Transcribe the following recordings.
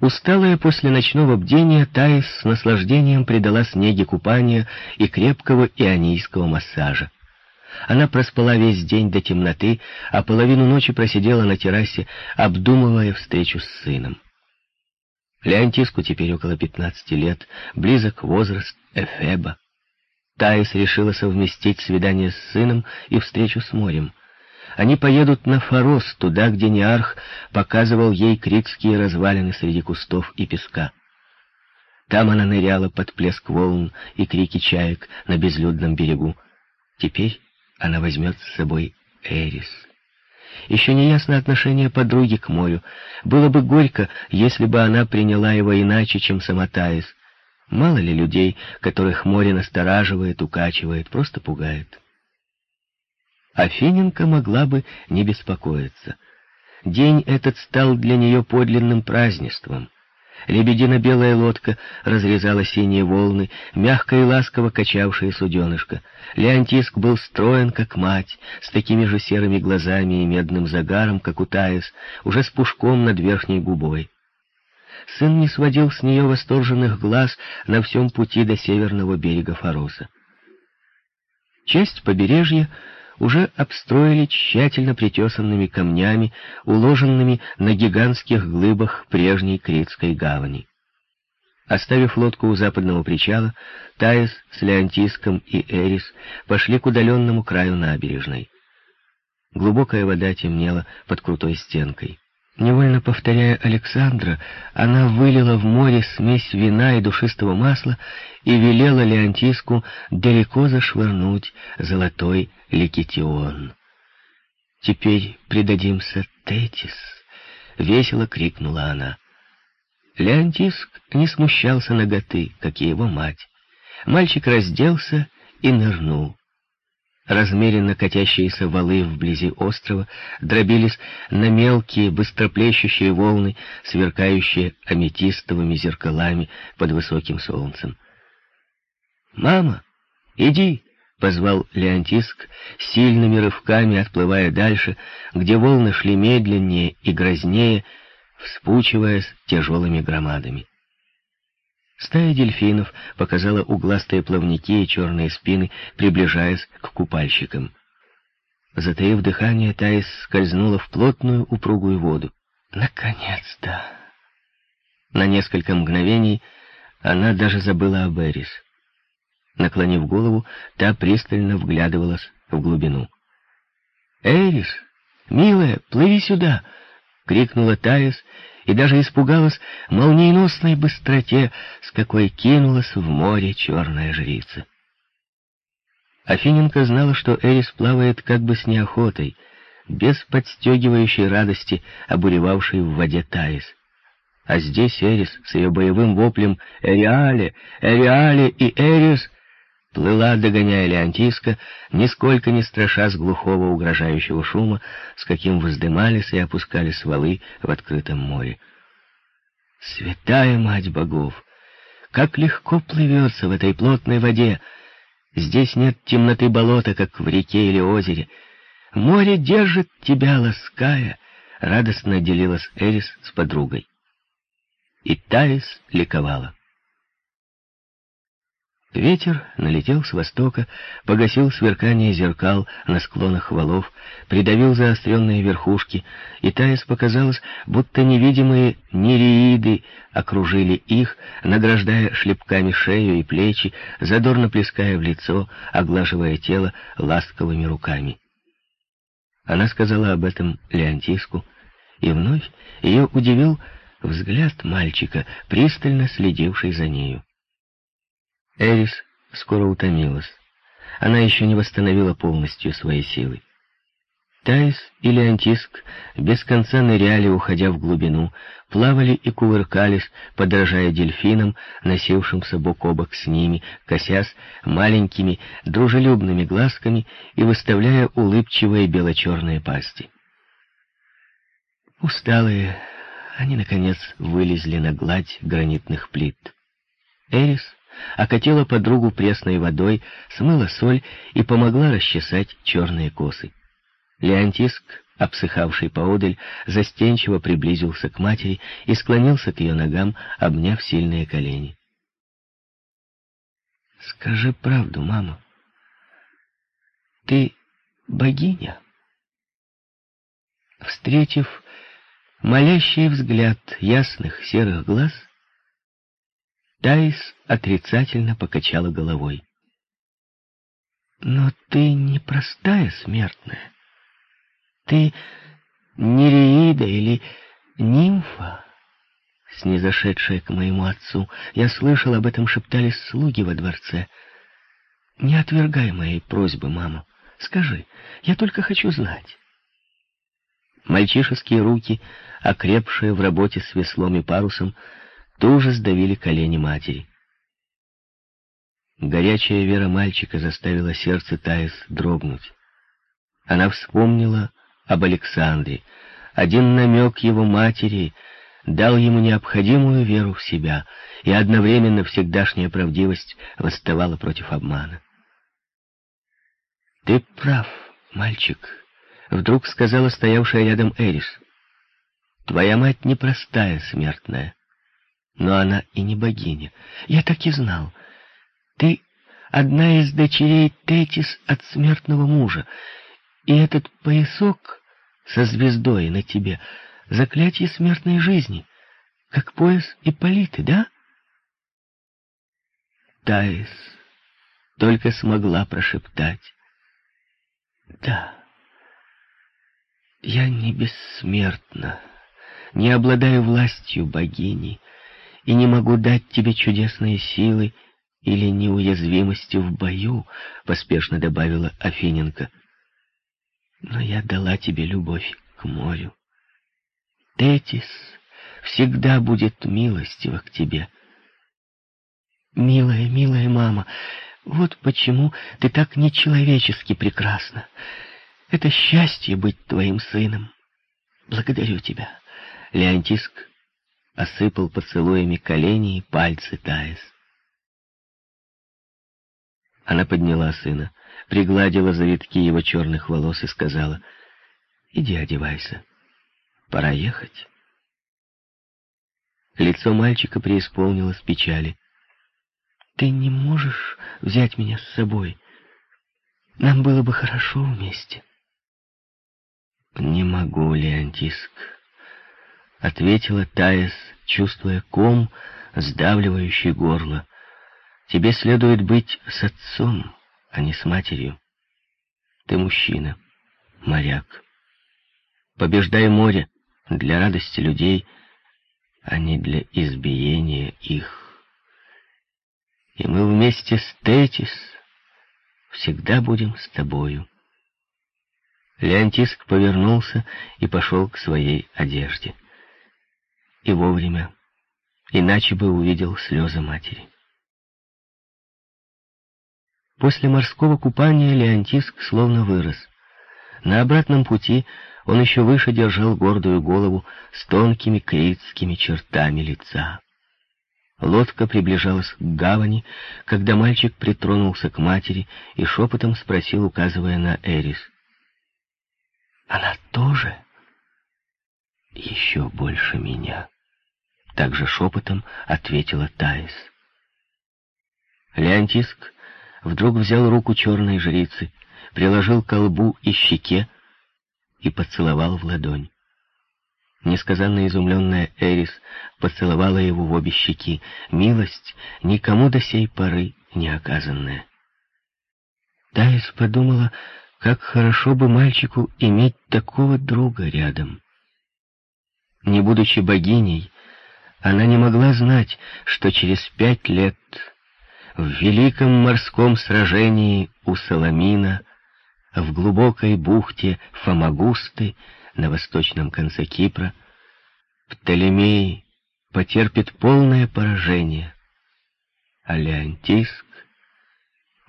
Усталая после ночного бдения, Таис с наслаждением предалась неге купания и крепкого ионийского массажа. Она проспала весь день до темноты, а половину ночи просидела на террасе, обдумывая встречу с сыном. Леонтиску теперь около пятнадцати лет, близок возраст Эфеба. Таис решила совместить свидание с сыном и встречу с морем. Они поедут на Форос, туда, где Неарх показывал ей критские развалины среди кустов и песка. Там она ныряла под плеск волн и крики чаек на безлюдном берегу. Теперь она возьмет с собой Эрис. Еще не ясно отношение подруги к морю. Было бы горько, если бы она приняла его иначе, чем сама Таис. Мало ли людей, которых море настораживает, укачивает, просто пугает. Афиненко могла бы не беспокоиться. День этот стал для нее подлинным празднеством. Лебедино-белая лодка разрезала синие волны, мягко и ласково качавшие суденышко. Леонтиск был строен, как мать, с такими же серыми глазами и медным загаром, как у Таис, уже с пушком над верхней губой. Сын не сводил с нее восторженных глаз на всем пути до северного берега Фароса. Часть побережья уже обстроили тщательно притесанными камнями, уложенными на гигантских глыбах прежней Критской гавани. Оставив лодку у западного причала, Таис с Леонтиском и Эрис пошли к удаленному краю набережной. Глубокая вода темнела под крутой стенкой. Невольно повторяя Александра, она вылила в море смесь вина и душистого масла и велела Леонтиску далеко зашвырнуть золотой ликетион. «Теперь предадимся Тетис!» — весело крикнула она. Леонтиск не смущался ноготы, как и его мать. Мальчик разделся и нырнул. Размеренно катящиеся валы вблизи острова дробились на мелкие, быстроплещущие волны, сверкающие аметистовыми зеркалами под высоким солнцем. «Мама, иди!» — позвал Леонтиск, сильными рывками отплывая дальше, где волны шли медленнее и грознее, вспучиваясь тяжелыми громадами. Стая дельфинов показала угластые плавники и черные спины, приближаясь к купальщикам. Затаив дыхание, Таис скользнула в плотную упругую воду. Наконец-то! На несколько мгновений она даже забыла об Эрис. Наклонив голову, та пристально вглядывалась в глубину. «Эрис, милая, плыви сюда!» — крикнула Таис и даже испугалась молниеносной быстроте, с какой кинулась в море черная жрица. Афиненко знала, что Эрис плавает как бы с неохотой, без подстегивающей радости, обуревавшей в воде Таис. А здесь Эрис с ее боевым воплем «Эриале! Эриале!» и «Эрис!» Плыла, догоняя Леонтиска, нисколько не страша с глухого угрожающего шума, с каким вздымались и опускались валы в открытом море. Святая Мать Богов! Как легко плывется в этой плотной воде! Здесь нет темноты болота, как в реке или озере. Море держит тебя, лаская, — радостно делилась Эрис с подругой. И Таис ликовала. Ветер налетел с востока, погасил сверкание зеркал на склонах валов, придавил заостренные верхушки, и Таис показалось, будто невидимые нереиды окружили их, награждая шлепками шею и плечи, задорно плеская в лицо, оглаживая тело ласковыми руками. Она сказала об этом Леонтиску, и вновь ее удивил взгляд мальчика, пристально следивший за нею. Эрис скоро утомилась. Она еще не восстановила полностью свои силы. Таис и Леонтиск без конца ныряли, уходя в глубину, плавали и кувыркались, подражая дельфинам, носившимся бок о бок с ними, косясь маленькими дружелюбными глазками и выставляя улыбчивые бело-черные пасти. Усталые, они, наконец, вылезли на гладь гранитных плит. Эрис окатила подругу пресной водой, смыла соль и помогла расчесать черные косы. Леонтиск обсыхавший поодаль, застенчиво приблизился к матери и склонился к ее ногам, обняв сильные колени. «Скажи правду, мама. Ты богиня?» Встретив молящий взгляд ясных серых глаз, Таис отрицательно покачала головой. «Но ты не простая смертная. Ты Нереида или нимфа, снизошедшая к моему отцу. Я слышал, об этом шептались слуги во дворце. Не отвергай моей просьбы, мама. Скажи, я только хочу знать». Мальчишеские руки, окрепшие в работе с веслом и парусом, тоже сдавили колени матери. Горячая вера мальчика заставила сердце Таис дрогнуть. Она вспомнила об Александре. Один намек его матери дал ему необходимую веру в себя, и одновременно всегдашняя правдивость восставала против обмана. «Ты прав, мальчик», — вдруг сказала стоявшая рядом Эрис. «Твоя мать непростая смертная но она и не богиня. Я так и знал. Ты одна из дочерей Тетис от смертного мужа, и этот поясок со звездой на тебе — заклятие смертной жизни, как пояс Ипполиты, да? Таис только смогла прошептать. Да, я не бессмертна, не обладаю властью богини, и не могу дать тебе чудесные силы или неуязвимости в бою», — поспешно добавила Афиненко. «Но я дала тебе любовь к морю. Тетис всегда будет милостива к тебе». «Милая, милая мама, вот почему ты так нечеловечески прекрасна. Это счастье быть твоим сыном. Благодарю тебя, Леонтиск осыпал поцелуями колени и пальцы Таис. Она подняла сына, пригладила завитки его черных волос и сказала, «Иди одевайся, пора ехать». Лицо мальчика преисполнилось печали. «Ты не можешь взять меня с собой? Нам было бы хорошо вместе». «Не могу, Леонтиск», — ответила Таис, чувствуя ком, сдавливающий горло. «Тебе следует быть с отцом, а не с матерью. Ты мужчина, моряк. Побеждай море для радости людей, а не для избиения их. И мы вместе с Тетис всегда будем с тобою». Леонтиск повернулся и пошел к своей одежде и вовремя, иначе бы увидел слезы матери. После морского купания Леонтиск словно вырос. На обратном пути он еще выше держал гордую голову с тонкими критскими чертами лица. Лодка приближалась к гавани, когда мальчик притронулся к матери и шепотом спросил, указывая на Эрис. «Она тоже?» «Еще больше меня», — также шепотом ответила Таис. Леонтиск вдруг взял руку черной жрицы, приложил к колбу и щеке и поцеловал в ладонь. Несказанно изумленная Эрис поцеловала его в обе щеки, милость никому до сей поры не оказанная. Таис подумала, как хорошо бы мальчику иметь такого друга рядом. Не будучи богиней, она не могла знать, что через пять лет в великом морском сражении у Саламина, в глубокой бухте Фомагусты на восточном конце Кипра, Птолемей потерпит полное поражение, а Леонтиск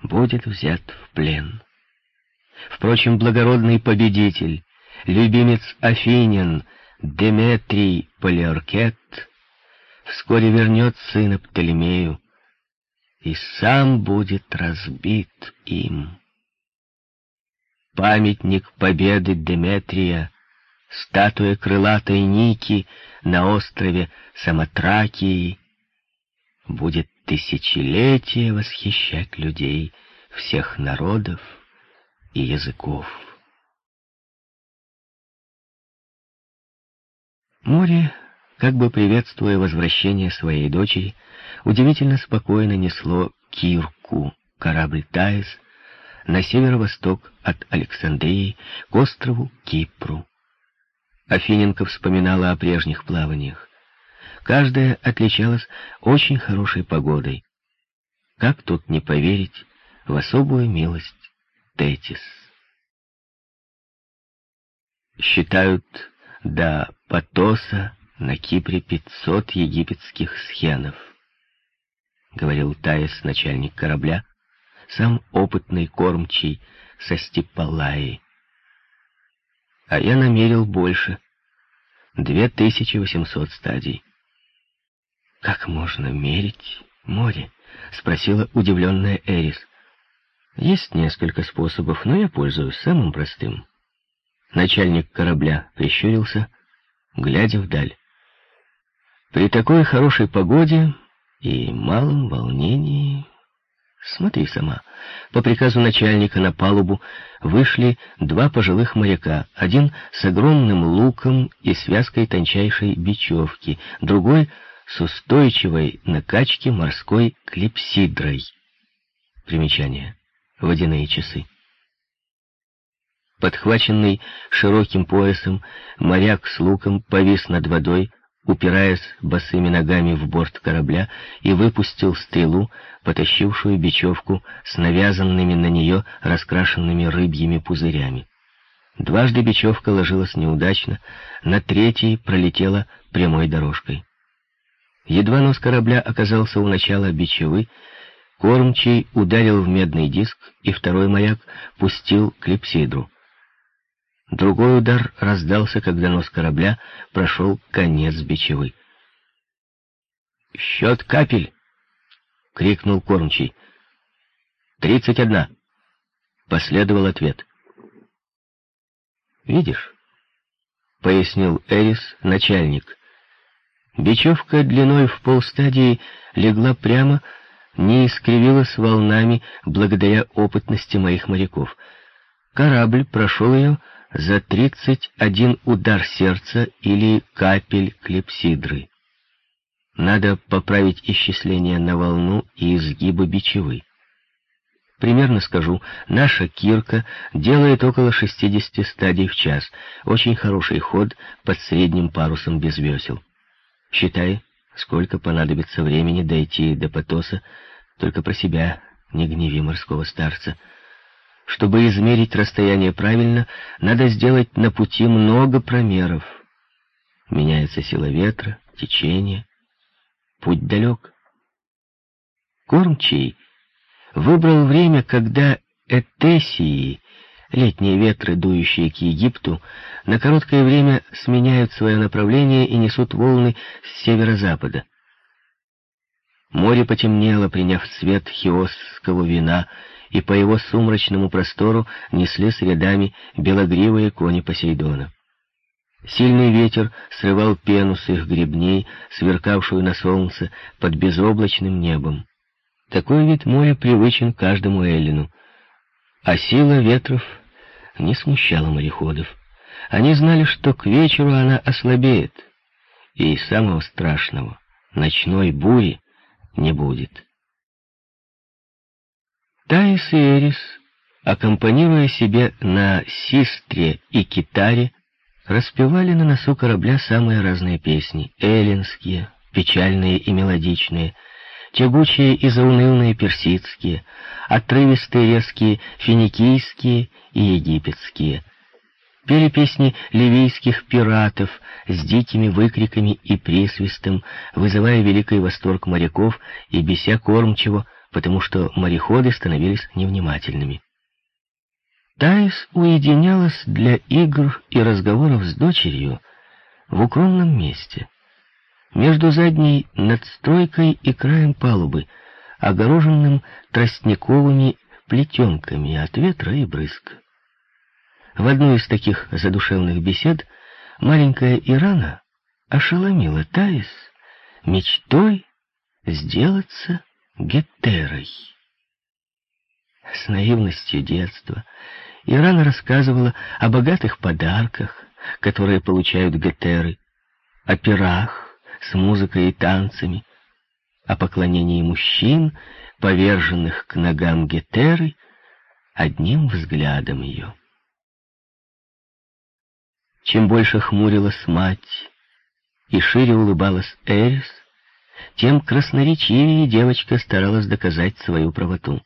будет взят в плен. Впрочем, благородный победитель, любимец Афинян, Деметрий Полиоркет вскоре вернет сына Птолемею и сам будет разбит им. Памятник победы Деметрия статуя крылатой Ники на острове Самотракии будет тысячелетия восхищать людей всех народов и языков. Море, как бы приветствуя возвращение своей дочери, удивительно спокойно несло Кирку, корабль Таис, на северо-восток от Александрии к острову Кипру. Афиненко вспоминала о прежних плаваниях. Каждая отличалась очень хорошей погодой. Как тут не поверить в особую милость Тетис? Считают до Потоса на Кипре пятьсот египетских схенов, говорил Таис, начальник корабля, сам опытный кормчий со Степалаи. А я намерил больше — две тысячи восемьсот стадий. «Как можно мерить море?» — спросила удивленная Эрис. «Есть несколько способов, но я пользуюсь самым простым». Начальник корабля прищурился, глядя вдаль. «При такой хорошей погоде и малом волнении...» «Смотри сама». По приказу начальника на палубу вышли два пожилых моряка, один с огромным луком и связкой тончайшей бечевки, другой — с устойчивой накачки морской клипсидрой. Примечание. Водяные часы. Подхваченный широким поясом, моряк с луком повис над водой, упираясь босыми ногами в борт корабля, и выпустил стрелу, потащившую бечевку с навязанными на нее раскрашенными рыбьими пузырями. Дважды бечевка ложилась неудачно, на третий пролетела прямой дорожкой. Едва нос корабля оказался у начала бичевы, кормчий ударил в медный диск, и второй маяк пустил клипсидру. Другой удар раздался, когда нос корабля прошел конец бичевы. «Счет капель!» — крикнул кормчий. «Тридцать одна!» — последовал ответ. «Видишь?» — пояснил Эрис, начальник — Бечевка длиной в полстадии легла прямо, не искривилась волнами благодаря опытности моих моряков. Корабль прошел ее за тридцать один удар сердца или капель клепсидры. Надо поправить исчисление на волну и изгибы бичевы. Примерно скажу, наша кирка делает около 60 стадий в час. Очень хороший ход под средним парусом без весел. Считай, сколько понадобится времени дойти до Потоса, только про себя не гневи морского старца. Чтобы измерить расстояние правильно, надо сделать на пути много промеров. Меняется сила ветра, течение. Путь далек. Кормчий выбрал время, когда Этесии Летние ветры, дующие к Египту, на короткое время сменяют свое направление и несут волны с северо-запада. Море потемнело, приняв цвет хиосского вина, и по его сумрачному простору неслись рядами белогривые кони Посейдона. Сильный ветер срывал пену с их гребней, сверкавшую на солнце под безоблачным небом. Такой вид моря привычен каждому эллину, а сила ветров не смущала мореходов. Они знали, что к вечеру она ослабеет, и самого страшного, ночной бури, не будет. Таис и Эрис, аккомпанируя себе на систре и китаре, распевали на носу корабля самые разные песни, эллинские, печальные и мелодичные, тягучие и заунывные персидские, отрывистые резкие финикийские и египетские. Пели песни ливийских пиратов с дикими выкриками и присвистом, вызывая великий восторг моряков и беся кормчего, потому что мореходы становились невнимательными. Таис уединялась для игр и разговоров с дочерью в укромном месте, между задней надстройкой и краем палубы, огороженным тростниковыми плетенками от ветра и брызг. В одну из таких задушевных бесед маленькая Ирана ошеломила Таис мечтой сделаться гетерой. С наивностью детства Ирана рассказывала о богатых подарках, которые получают гетеры, о пирах с музыкой и танцами, о поклонении мужчин, поверженных к ногам гетеры, одним взглядом ее. Чем больше хмурилась мать и шире улыбалась Эрис, тем красноречивее девочка старалась доказать свою правоту.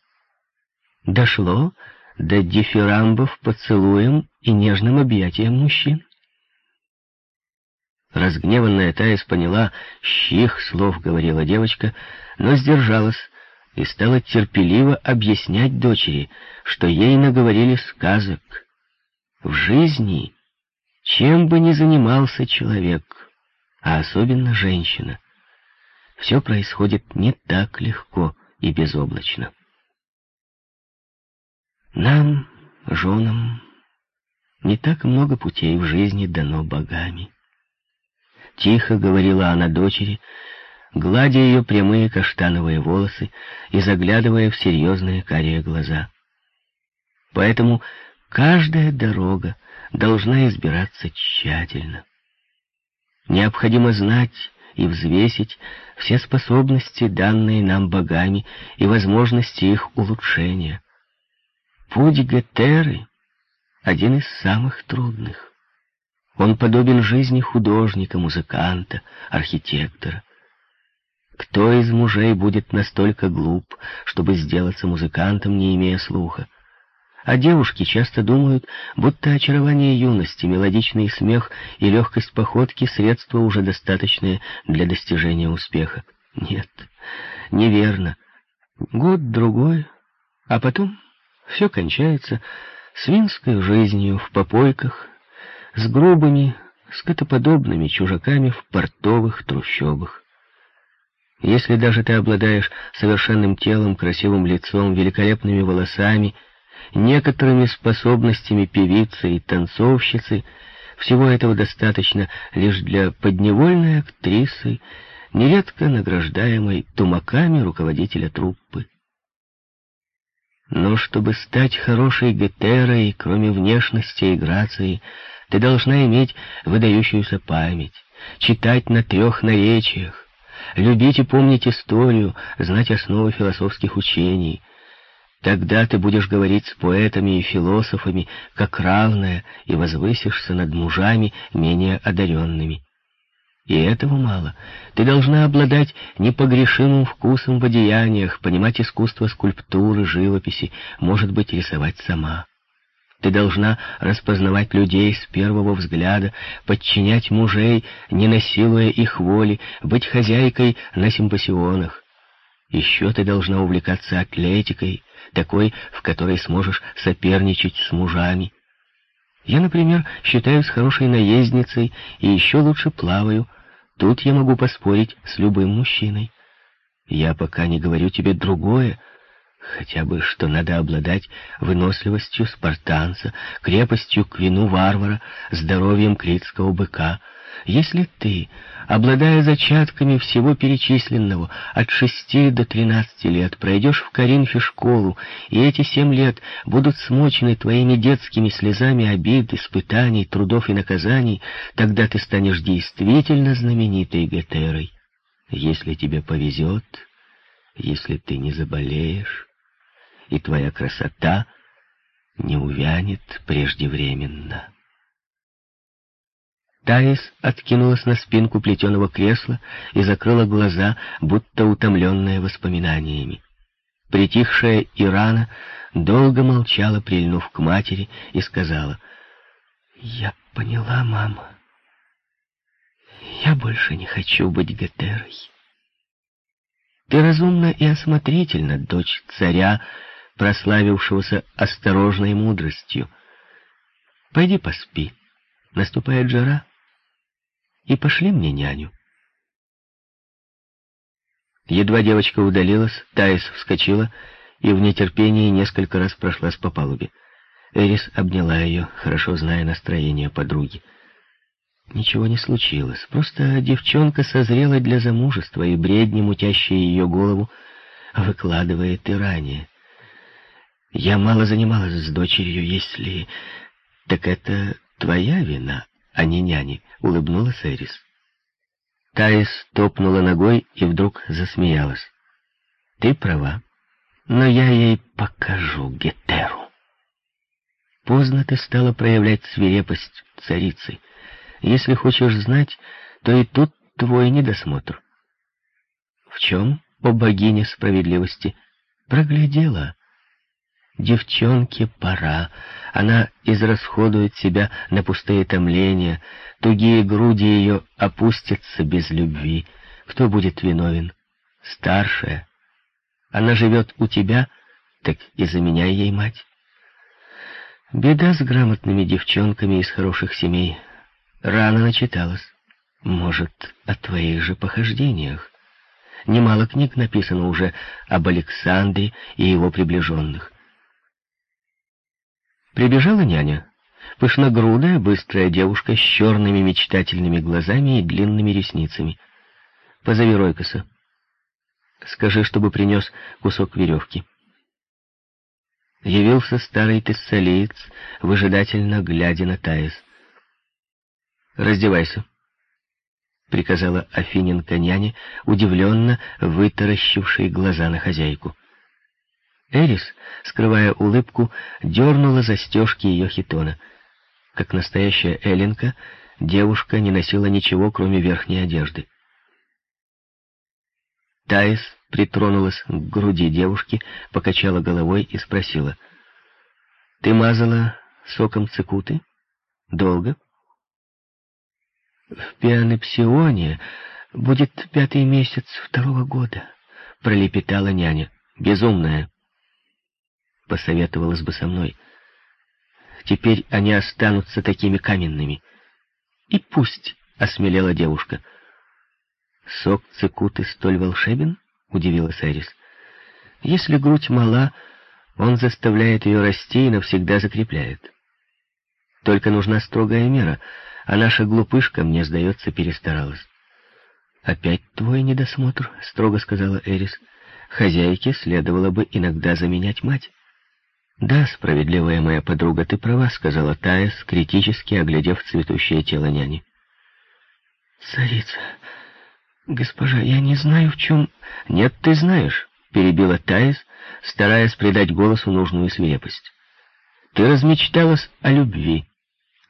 Дошло до дифирамбов поцелуем и нежным объятием мужчин. Разгневанная Таис поняла, чьих слов говорила девочка, но сдержалась и стала терпеливо объяснять дочери, что ей наговорили сказок. В жизни, чем бы ни занимался человек, а особенно женщина, все происходит не так легко и безоблачно. Нам, женам, не так много путей в жизни дано богами. Тихо говорила она дочери, гладя ее прямые каштановые волосы и заглядывая в серьезные карие глаза. Поэтому каждая дорога должна избираться тщательно. Необходимо знать и взвесить все способности, данные нам богами, и возможности их улучшения. Путь Гетеры — один из самых трудных. Он подобен жизни художника, музыканта, архитектора. Кто из мужей будет настолько глуп, чтобы сделаться музыкантом, не имея слуха? А девушки часто думают, будто очарование юности, мелодичный смех и легкость походки — средства уже достаточные для достижения успеха. Нет, неверно. Год-другой, а потом все кончается свинской жизнью в попойках, с грубыми, скотоподобными чужаками в портовых трущобах. Если даже ты обладаешь совершенным телом, красивым лицом, великолепными волосами — некоторыми способностями певицы и танцовщицы, всего этого достаточно лишь для подневольной актрисы, нередко награждаемой тумаками руководителя труппы. Но чтобы стать хорошей гетерой, кроме внешности и грации, ты должна иметь выдающуюся память, читать на трех наречиях, любить и помнить историю, знать основы философских учений — Тогда ты будешь говорить с поэтами и философами, как равная, и возвысишься над мужами, менее одаренными. И этого мало. Ты должна обладать непогрешимым вкусом в одеяниях, понимать искусство скульптуры, живописи, может быть, рисовать сама. Ты должна распознавать людей с первого взгляда, подчинять мужей, не насилуя их воли, быть хозяйкой на симпосионах. Еще ты должна увлекаться атлетикой, такой, в которой сможешь соперничать с мужами. Я, например, считаюсь хорошей наездницей и еще лучше плаваю. Тут я могу поспорить с любым мужчиной. Я пока не говорю тебе другое, хотя бы что надо обладать выносливостью спартанца, крепостью к вину варвара, здоровьем критского быка — если ты, обладая зачатками всего перечисленного, от шести до тринадцати лет пройдешь в Коринфе школу, и эти семь лет будут смочены твоими детскими слезами обид, испытаний, трудов и наказаний, тогда ты станешь действительно знаменитой Гетерой. Если тебе повезет, если ты не заболеешь, и твоя красота не увянет преждевременно. Таис откинулась на спинку плетеного кресла и закрыла глаза, будто утомленная воспоминаниями. Притихшая Ирана долго молчала, прильнув к матери, и сказала, «Я поняла, мама. Я больше не хочу быть Гетерой. Ты разумна и осмотрительна, дочь царя, прославившегося осторожной мудростью. Пойди поспи. Наступает жара» и пошли мне няню. Едва девочка удалилась, Таис вскочила и в нетерпении несколько раз прошлась по палубе. Эрис обняла ее, хорошо зная настроение подруги. Ничего не случилось. Просто девчонка созрела для замужества, и бредни, мутящие ее голову, выкладывает и ранее. Я мало занималась с дочерью, если... Так это твоя вина, а не няни, — улыбнулась Эрис. Таис топнула ногой и вдруг засмеялась. Ты права, но я ей покажу Гетеру. Поздно ты стала проявлять свирепость царицы. Если хочешь знать, то и тут твой недосмотр. В чем, о богиня справедливости, проглядела? Девчонке пора. Она израсходует себя на пустые томления, тугие груди ее опустятся без любви. Кто будет виновен? Старшая. Она живет у тебя, так и заменяй ей мать. Беда с грамотными девчонками из хороших семей. Рано начиталась. Может, о твоих же похождениях. Немало книг написано уже об Александре и его приближенных. Прибежала няня. Пышногрудая, быстрая девушка с черными мечтательными глазами и длинными ресницами. Позови Ройкоса. Скажи, чтобы принес кусок веревки. Явился старый тессалиец, выжидательно глядя на Таис. «Раздевайся», — приказала Афиненко няне, удивленно вытаращившей глаза на хозяйку. Эрис, скрывая улыбку, дернула застежки ее хитона. Как настоящая Эленка, девушка не носила ничего, кроме верхней одежды. Таис притронулась к груди девушки, покачала головой и спросила. «Ты мазала соком цикуты? Долго?» «В пианепсионе будет пятый месяц второго года», — пролепетала няня. «Безумная» посоветовалась бы со мной. Теперь они останутся такими каменными. И пусть, — осмелела девушка. Сок цикуты столь волшебен? — удивилась Эрис. Если грудь мала, он заставляет ее расти и навсегда закрепляет. Только нужна строгая мера, а наша глупышка, мне сдается, перестаралась. «Опять твой недосмотр», — строго сказала Эрис. «Хозяйке следовало бы иногда заменять мать». «Да, справедливая моя подруга, ты права», — сказала Таис, критически оглядев цветущее тело няни. «Царица, госпожа, я не знаю, в чем...» «Нет, ты знаешь», — перебила Таис, стараясь придать голосу нужную свирепость. «Ты размечталась о любви,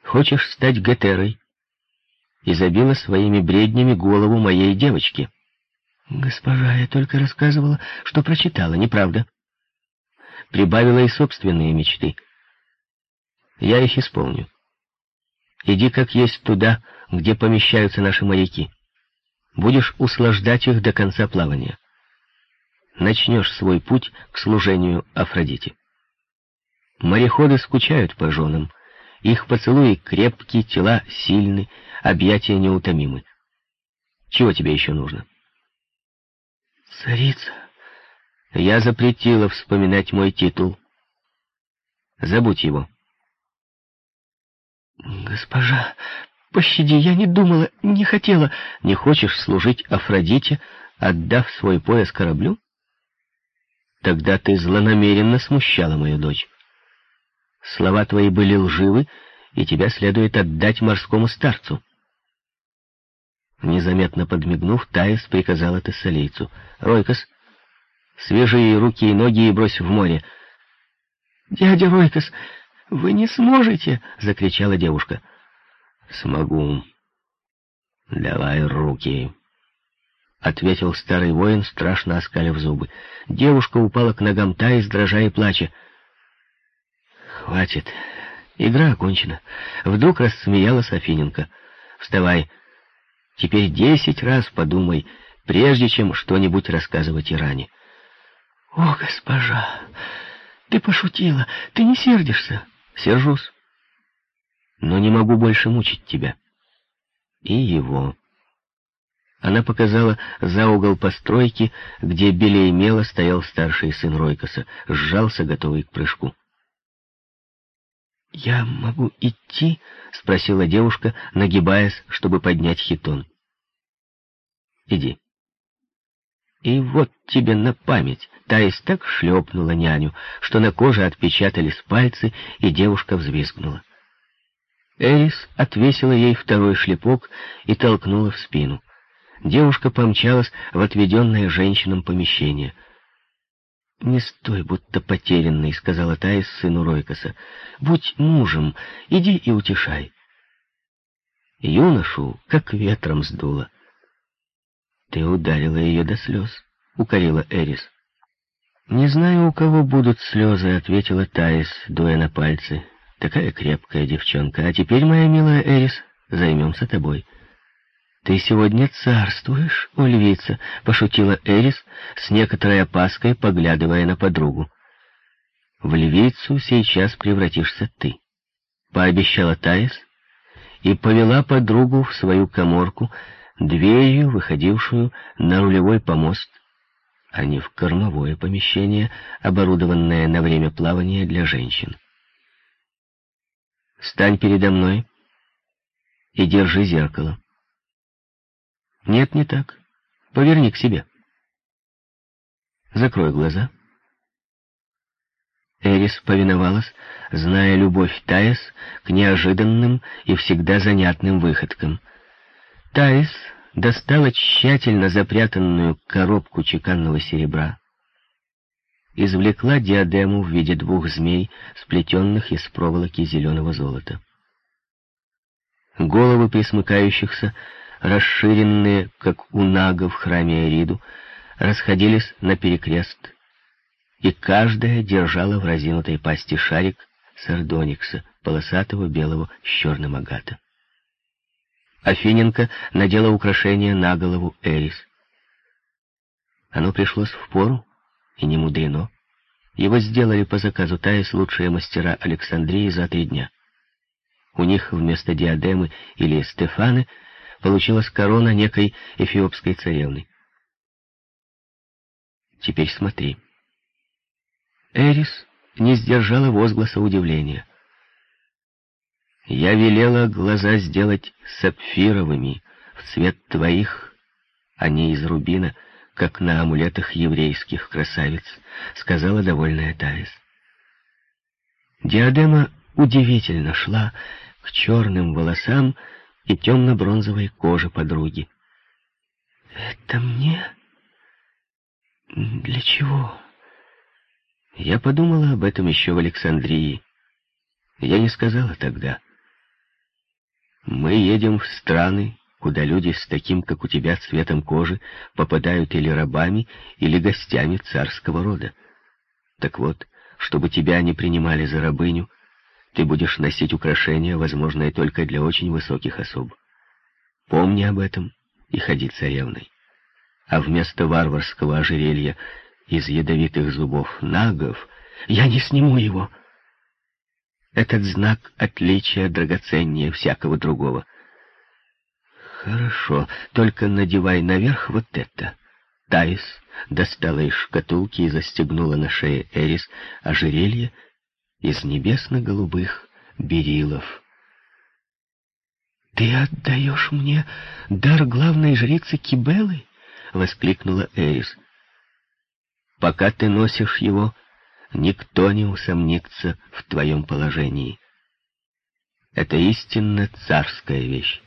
хочешь стать Гетерой, и забила своими бреднями голову моей девочки». «Госпожа, я только рассказывала, что прочитала, неправда?» Прибавила и собственные мечты. Я их исполню. Иди как есть туда, где помещаются наши моряки. Будешь услаждать их до конца плавания. Начнешь свой путь к служению Афродите. Мореходы скучают по женам. Их поцелуи крепкие, тела сильны, объятия неутомимы. Чего тебе еще нужно? Царица, я запретила вспоминать мой титул. Забудь его. Госпожа, пощади, я не думала, не хотела. Не хочешь служить Афродите, отдав свой пояс кораблю? Тогда ты злонамеренно смущала мою дочь. Слова твои были лживы, и тебя следует отдать морскому старцу. Незаметно подмигнув, Таис приказала тессалийцу. «Ройкос, Свяжи ей руки и ноги и брось в море. «Дядя Ройкос, вы не сможете!» — закричала девушка. «Смогу. Давай руки!» — ответил старый воин, страшно оскалив зубы. Девушка упала к ногам Таис, дрожа и плача. «Хватит. Игра окончена». Вдруг рассмеялась Афиненко. «Вставай. Теперь десять раз подумай, прежде чем что-нибудь рассказывать Иране». «О, госпожа, ты пошутила, ты не сердишься?» «Сержусь, но не могу больше мучить тебя». «И его». Она показала за угол постройки, где белее мела стоял старший сын Ройкоса, сжался, готовый к прыжку. «Я могу идти?» — спросила девушка, нагибаясь, чтобы поднять хитон. «Иди». И вот тебе на память. Таис так шлепнула няню, что на коже отпечатались пальцы, и девушка взвизгнула. Эрис отвесила ей второй шлепок и толкнула в спину. Девушка помчалась в отведенное женщинам помещение. «Не стой, будто потерянный», — сказала Таис сыну Ройкоса. «Будь мужем, иди и утешай». Юношу как ветром сдуло. «Ты ударила ее до слез», — укорила Эрис. «Не знаю, у кого будут слезы», — ответила Таис, дуя на пальцы. «Такая крепкая девчонка. А теперь, моя милая Эрис, займемся тобой». «Ты сегодня царствуешь, о львица», — пошутила Эрис с некоторой опаской, поглядывая на подругу. «В львицу сейчас превратишься ты», — пообещала Таис и повела подругу в свою коморку, дверью, выходившую на рулевой помост, а не в кормовое помещение, оборудованное на время плавания для женщин. «Стань передо мной и держи зеркало». «Нет, не так. Поверни к себе». «Закрой глаза». Эрис повиновалась, зная любовь Таис к неожиданным и всегда занятным выходкам — Таис достала тщательно запрятанную коробку чеканного серебра, извлекла диадему в виде двух змей, сплетенных из проволоки зеленого золота. Головы присмыкающихся, расширенные, как у нага в храме Эриду, расходились на перекрест, и каждая держала в разинутой пасти шарик сардоникса, полосатого белого с черным агата. Афиненко надела украшение на голову Эрис. Оно пришлось в пору, и не мудрено. Его сделали по заказу Таис лучшие мастера Александрии за три дня. У них вместо диадемы или Стефаны получилась корона некой эфиопской царевны. Теперь смотри. Эрис не сдержала возгласа удивления — я велела глаза сделать сапфировыми, в цвет твоих, а не из рубина, как на амулетах еврейских красавиц, сказала довольная Таис. Диадема удивительно шла к черным волосам и темно-бронзовой коже подруги. «Это мне? Для чего?» Я подумала об этом еще в Александрии. Я не сказала тогда. Мы едем в страны, куда люди с таким, как у тебя, цветом кожи попадают или рабами, или гостями царского рода. Так вот, чтобы тебя не принимали за рабыню, ты будешь носить украшения, возможные только для очень высоких особ. Помни об этом и ходи царевной. А вместо варварского ожерелья из ядовитых зубов нагов я не сниму его — этот знак отличия драгоценнее всякого другого. Хорошо, только надевай наверх вот это. Таис достала из шкатулки и застегнула на шее Эрис ожерелье из небесно-голубых берилов. «Ты отдаешь мне дар главной жрицы Кибелы?» — воскликнула Эрис. «Пока ты носишь его, никто не усомнится в твоем положении. Это истинно царская вещь.